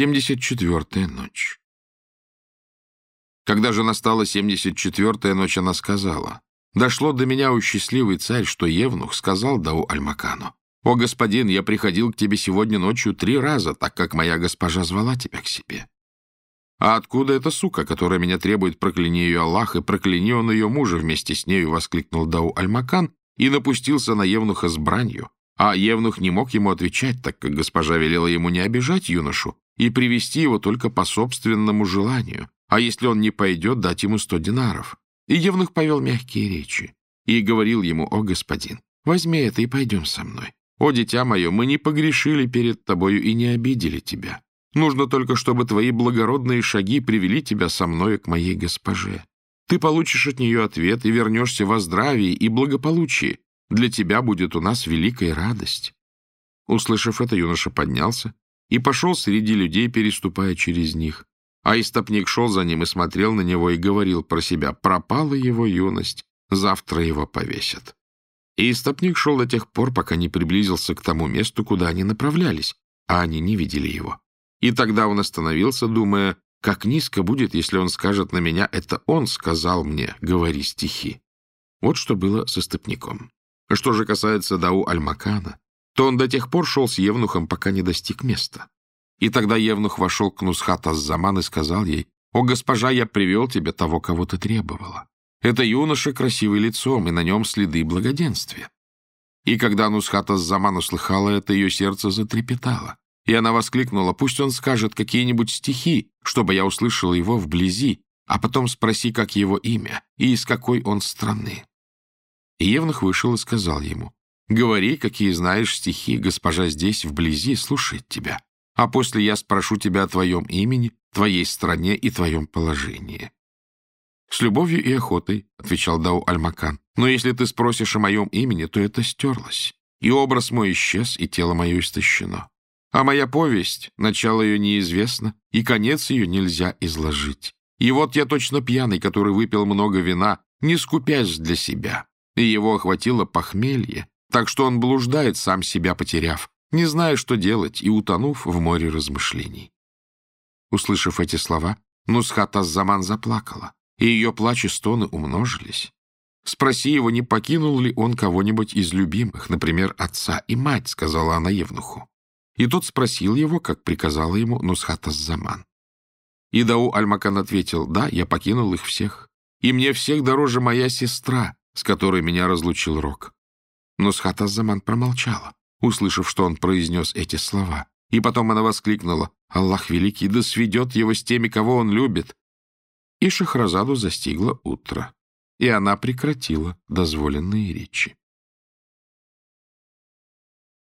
Семьдесят четвертая ночь. Когда же настала семьдесят четвертая ночь, она сказала, «Дошло до меня, у счастливый царь, что Евнух сказал Дау Альмакану, «О, господин, я приходил к тебе сегодня ночью три раза, так как моя госпожа звала тебя к себе». «А откуда эта сука, которая меня требует, прокляни ее Аллах, и прокляни он ее мужа вместе с нею?» — воскликнул Дау Альмакан и напустился на Евнуха с бранью. А Евнух не мог ему отвечать, так как госпожа велела ему не обижать юношу, и привести его только по собственному желанию, а если он не пойдет, дать ему сто динаров. И Евнух повел мягкие речи и говорил ему, «О, господин, возьми это и пойдем со мной. О, дитя мое, мы не погрешили перед тобою и не обидели тебя. Нужно только, чтобы твои благородные шаги привели тебя со мною к моей госпоже. Ты получишь от нее ответ и вернешься во здравии и благополучии. Для тебя будет у нас великая радость». Услышав это, юноша поднялся и пошел среди людей, переступая через них. А истопник шел за ним и смотрел на него и говорил про себя «Пропала его юность, завтра его повесят». И истопник шел до тех пор, пока не приблизился к тому месту, куда они направлялись, а они не видели его. И тогда он остановился, думая, как низко будет, если он скажет на меня «это он сказал мне, говори стихи». Вот что было со стопником. Что же касается Дау Аль-Макана, то он до тех пор шел с Евнухом, пока не достиг места. И тогда Евнух вошел к Нусхат Аззаман и сказал ей, «О, госпожа, я привел тебе того, кого ты требовала. Это юноша красивый лицом, и на нем следы благоденствия». И когда Нусхат Аззаман услыхала это, ее сердце затрепетало. И она воскликнула, «Пусть он скажет какие-нибудь стихи, чтобы я услышала его вблизи, а потом спроси, как его имя и из какой он страны». И Евнух вышел и сказал ему, Говори, какие знаешь стихи, госпожа здесь, вблизи, слушает тебя. А после я спрошу тебя о твоем имени, твоей стране и твоем положении. — С любовью и охотой, — отвечал Дау Альмакан. — Но если ты спросишь о моем имени, то это стерлось. И образ мой исчез, и тело мое истощено. А моя повесть, начало ее неизвестно, и конец ее нельзя изложить. И вот я точно пьяный, который выпил много вина, не скупясь для себя. И его охватило похмелье, так что он блуждает, сам себя потеряв, не зная, что делать, и утонув в море размышлений. Услышав эти слова, Нусхат Аззаман заплакала, и ее плач и стоны умножились. «Спроси его, не покинул ли он кого-нибудь из любимых, например, отца и мать», — сказала она Евнуху. И тот спросил его, как приказала ему Нусхат Аззаман. И Дау Альмакан ответил, «Да, я покинул их всех, и мне всех дороже моя сестра, с которой меня разлучил Рок. Но Схатаззаман промолчала, услышав, что он произнес эти слова. И потом она воскликнула «Аллах Великий, да сведет его с теми, кого он любит!» И Шахразаду застигло утро, и она прекратила дозволенные речи.